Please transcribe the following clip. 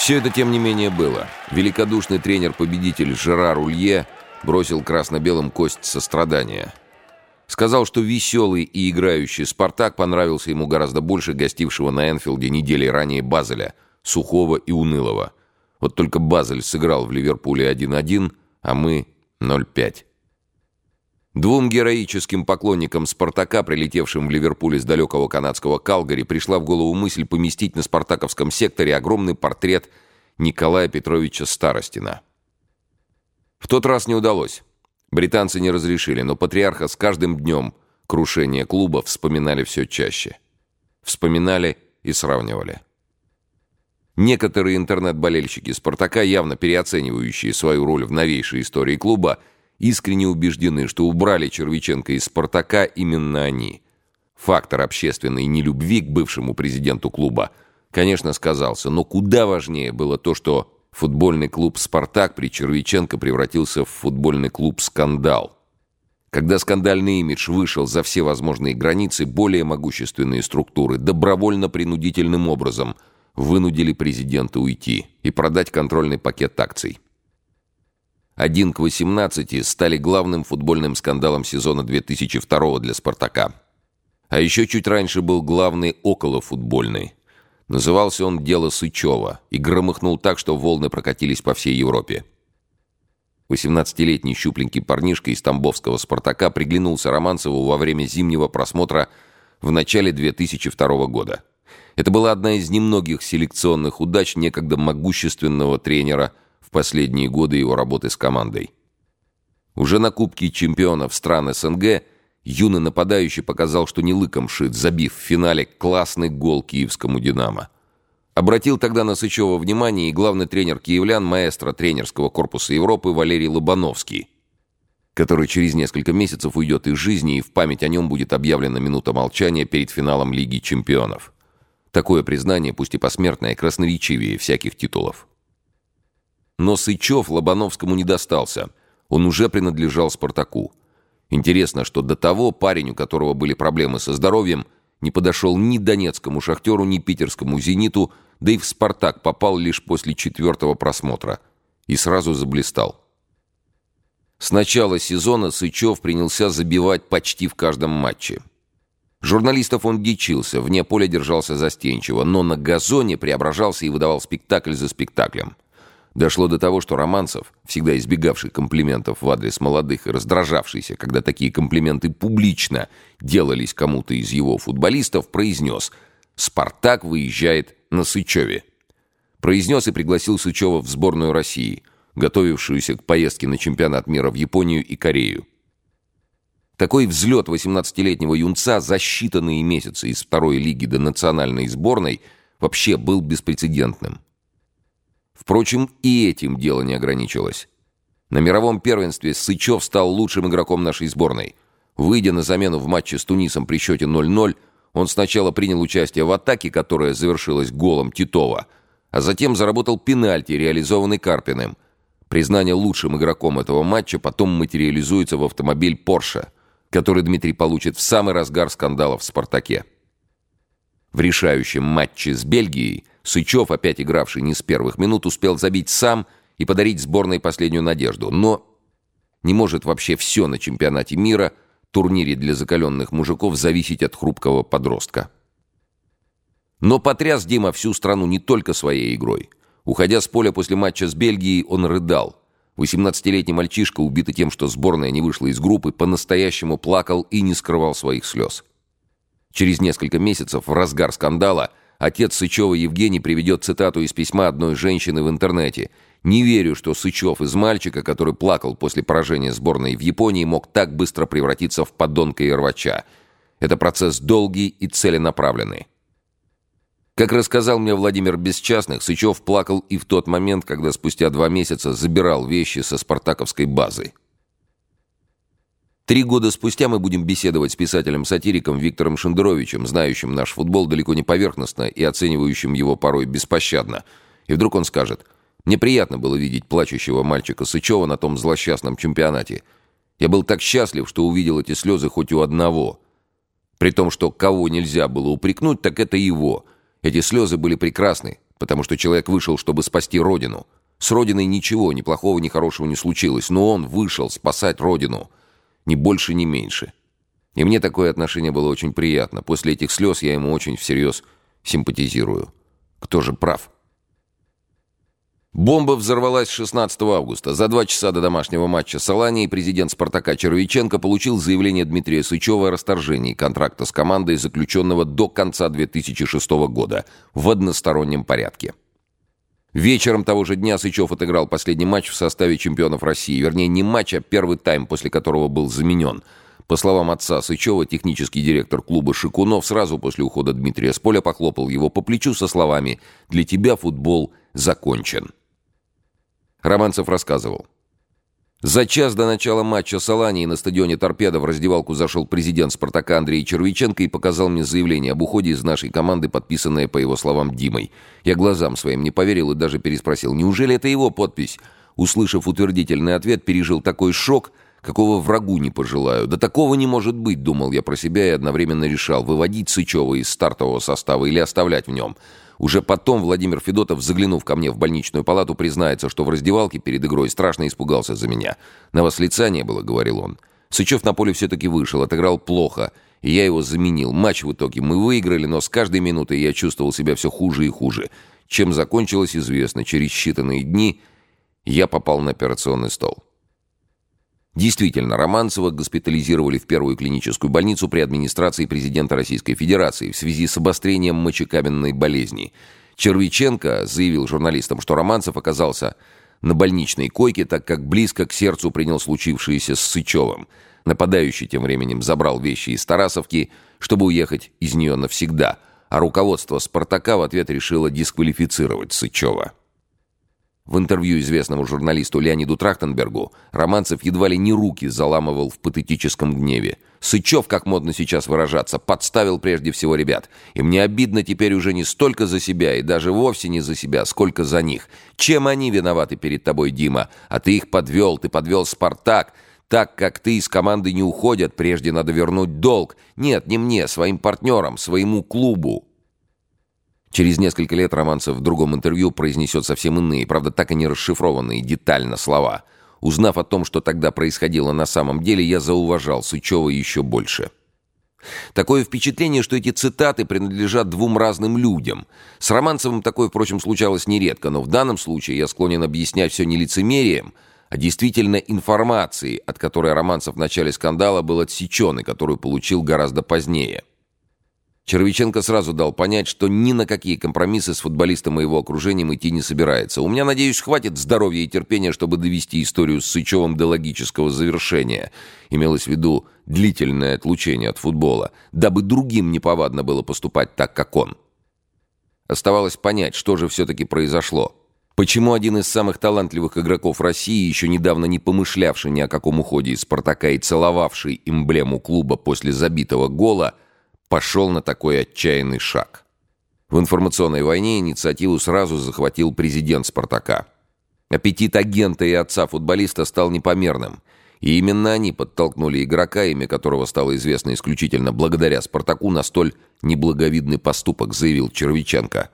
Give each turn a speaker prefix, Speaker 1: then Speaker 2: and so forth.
Speaker 1: Все это, тем не менее, было. Великодушный тренер-победитель Жерар Улье бросил красно-белым кость сострадания. Сказал, что веселый и играющий «Спартак» понравился ему гораздо больше гостившего на Энфилде недели ранее Базеля, сухого и унылого. Вот только Базель сыграл в Ливерпуле 1-1, а мы 0-5. Двум героическим поклонникам «Спартака», прилетевшим в Ливерпуле с далекого канадского Калгари, пришла в голову мысль поместить на спартаковском секторе огромный портрет Николая Петровича Старостина. В тот раз не удалось. Британцы не разрешили, но патриарха с каждым днем крушения клуба вспоминали все чаще. Вспоминали и сравнивали. Некоторые интернет-болельщики «Спартака», явно переоценивающие свою роль в новейшей истории клуба, искренне убеждены, что убрали Червиченко из «Спартака» именно они. Фактор общественной нелюбви к бывшему президенту клуба, конечно, сказался, но куда важнее было то, что футбольный клуб «Спартак» при Червиченко превратился в футбольный клуб «Скандал». Когда скандальный имидж вышел за все возможные границы, более могущественные структуры добровольно-принудительным образом вынудили президента уйти и продать контрольный пакет акций. 1 к 18 стали главным футбольным скандалом сезона 2002 для «Спартака». А еще чуть раньше был главный околофутбольный. Назывался он «Дело Сычева» и громыхнул так, что волны прокатились по всей Европе. 18-летний щупленький парнишка из тамбовского «Спартака» приглянулся Романцеву во время зимнего просмотра в начале 2002 года. Это была одна из немногих селекционных удач некогда могущественного тренера – последние годы его работы с командой. Уже на Кубке чемпионов стран СНГ юный нападающий показал, что не лыком шит, забив в финале классный гол киевскому «Динамо». Обратил тогда на Сычева внимание и главный тренер киевлян, маэстро тренерского корпуса Европы Валерий Лобановский, который через несколько месяцев уйдет из жизни и в память о нем будет объявлена минута молчания перед финалом Лиги чемпионов. Такое признание, пусть и посмертное, красноречивее всяких титулов. Но Сычев Лобановскому не достался. Он уже принадлежал «Спартаку». Интересно, что до того парень, у которого были проблемы со здоровьем, не подошел ни донецкому «Шахтеру», ни питерскому «Зениту», да и в «Спартак» попал лишь после четвертого просмотра. И сразу заблистал. С начала сезона Сычев принялся забивать почти в каждом матче. Журналистов он дичился, вне поля держался застенчиво, но на газоне преображался и выдавал спектакль за спектаклем. Дошло до того, что Романцев, всегда избегавший комплиментов в адрес молодых и раздражавшийся, когда такие комплименты публично делались кому-то из его футболистов, произнес «Спартак выезжает на Сычеве». Произнес и пригласил Сычева в сборную России, готовившуюся к поездке на чемпионат мира в Японию и Корею. Такой взлет 18-летнего юнца за считанные месяцы из второй лиги до национальной сборной вообще был беспрецедентным. Впрочем, и этим дело не ограничилось. На мировом первенстве Сычев стал лучшим игроком нашей сборной. Выйдя на замену в матче с Тунисом при счете 0-0, он сначала принял участие в атаке, которая завершилась голом Титова, а затем заработал пенальти, реализованный Карпиным. Признание лучшим игроком этого матча потом материализуется в автомобиль Porsche, который Дмитрий получит в самый разгар скандалов в «Спартаке». В решающем матче с Бельгией Сычев, опять игравший не с первых минут, успел забить сам и подарить сборной последнюю надежду. Но не может вообще все на чемпионате мира, турнире для закаленных мужиков, зависеть от хрупкого подростка. Но потряс Дима всю страну не только своей игрой. Уходя с поля после матча с Бельгией, он рыдал. 18-летний мальчишка, убитый тем, что сборная не вышла из группы, по-настоящему плакал и не скрывал своих слез. Через несколько месяцев, в разгар скандала, Отец Сычева Евгений приведет цитату из письма одной женщины в интернете. «Не верю, что Сычев из мальчика, который плакал после поражения сборной в Японии, мог так быстро превратиться в подонка и рвача. Это процесс долгий и целенаправленный». Как рассказал мне Владимир Бесчастных, Сычев плакал и в тот момент, когда спустя два месяца забирал вещи со спартаковской базы. Три года спустя мы будем беседовать с писателем-сатириком Виктором Шендеровичем, знающим наш футбол далеко не поверхностно и оценивающим его порой беспощадно. И вдруг он скажет, «Мне приятно было видеть плачущего мальчика Сычева на том злосчастном чемпионате. Я был так счастлив, что увидел эти слезы хоть у одного. При том, что кого нельзя было упрекнуть, так это его. Эти слезы были прекрасны, потому что человек вышел, чтобы спасти Родину. С Родиной ничего, ни плохого, ни хорошего не случилось, но он вышел спасать Родину. Ни больше, ни меньше. И мне такое отношение было очень приятно. После этих слез я ему очень всерьез симпатизирую. Кто же прав? Бомба взорвалась 16 августа. За два часа до домашнего матча с Аланией президент «Спартака» Червиченко получил заявление Дмитрия Сычева о расторжении контракта с командой, заключенного до конца 2006 года, в одностороннем порядке. Вечером того же дня Сычев отыграл последний матч в составе чемпионов России. Вернее, не матч, а первый тайм, после которого был заменен. По словам отца Сычева, технический директор клуба Шикунов сразу после ухода Дмитрия с поля похлопал его по плечу со словами «Для тебя футбол закончен». Романцев рассказывал. За час до начала матча с на стадионе «Торпедо» в раздевалку зашел президент «Спартака» Андрей Червиченко и показал мне заявление об уходе из нашей команды, подписанное, по его словам, Димой. Я глазам своим не поверил и даже переспросил, неужели это его подпись? Услышав утвердительный ответ, пережил такой шок, какого врагу не пожелаю. Да такого не может быть, думал я про себя и одновременно решал, выводить Сычева из стартового состава или оставлять в нем. Уже потом Владимир Федотов, заглянув ко мне в больничную палату, признается, что в раздевалке перед игрой страшно испугался за меня. «На вас лица не было», — говорил он. Сычев на поле все-таки вышел, отыграл плохо, и я его заменил. Матч в итоге мы выиграли, но с каждой минутой я чувствовал себя все хуже и хуже. Чем закончилось, известно. Через считанные дни я попал на операционный стол. Действительно, Романцева госпитализировали в первую клиническую больницу при администрации президента Российской Федерации в связи с обострением мочекаменной болезни. Червиченко заявил журналистам, что Романцев оказался на больничной койке, так как близко к сердцу принял случившееся с Сычевым. Нападающий тем временем забрал вещи из Тарасовки, чтобы уехать из нее навсегда, а руководство «Спартака» в ответ решило дисквалифицировать Сычева. В интервью известному журналисту Леониду Трахтенбергу Романцев едва ли не руки заламывал в патетическом гневе. Сычев, как модно сейчас выражаться, подставил прежде всего ребят. И мне обидно теперь уже не столько за себя, и даже вовсе не за себя, сколько за них. Чем они виноваты перед тобой, Дима? А ты их подвел, ты подвел «Спартак». Так как ты из команды не уходят, прежде надо вернуть долг. Нет, не мне, своим партнерам, своему клубу. Через несколько лет Романцев в другом интервью произнесет совсем иные, правда так и не расшифрованные детально слова. Узнав о том, что тогда происходило на самом деле, я зауважал Сычева еще больше. Такое впечатление, что эти цитаты принадлежат двум разным людям. С Романцевым такое, впрочем, случалось нередко, но в данном случае я склонен объяснять все не лицемерием, а действительно информацией, от которой Романцев в начале скандала был отсечен и которую получил гораздо позднее. Червиченко сразу дал понять, что ни на какие компромиссы с футболистом и его окружением идти не собирается. У меня, надеюсь, хватит здоровья и терпения, чтобы довести историю с Сычевым до логического завершения. Имелось в виду длительное отлучение от футбола, дабы другим неповадно было поступать так, как он. Оставалось понять, что же все-таки произошло. Почему один из самых талантливых игроков России, еще недавно не помышлявший ни о каком уходе из «Спартака» и целовавший эмблему клуба после забитого гола – пошел на такой отчаянный шаг. В информационной войне инициативу сразу захватил президент «Спартака». Аппетит агента и отца футболиста стал непомерным. И именно они подтолкнули игрока, имя которого стало известно исключительно благодаря «Спартаку», на столь неблаговидный поступок, заявил Червиченко.